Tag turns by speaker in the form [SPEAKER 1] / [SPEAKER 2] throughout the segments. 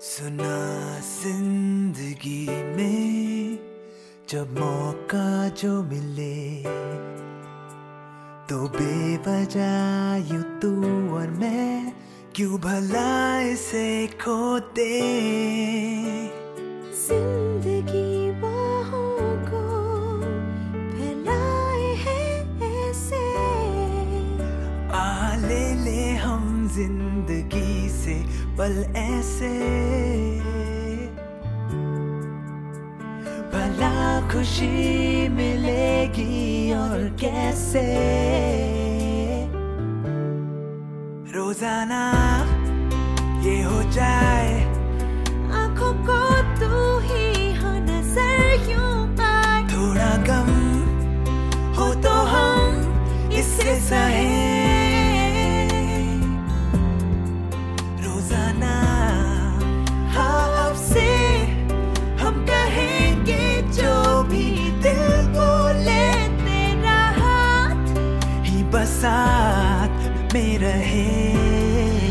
[SPEAKER 1] सुना ज़िंदगी में जब मौका जो मिले तो बेबजा यू तू और मैं क्यों भला इसे खोते?
[SPEAKER 2] ज़िंदगी
[SPEAKER 1] ले ले ज़िंदगी से पल ऐसे। भला खुशी मिलेगी और कैसे? रोज़ाना ये हो जाए। साथ में रहे।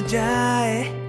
[SPEAKER 1] जाए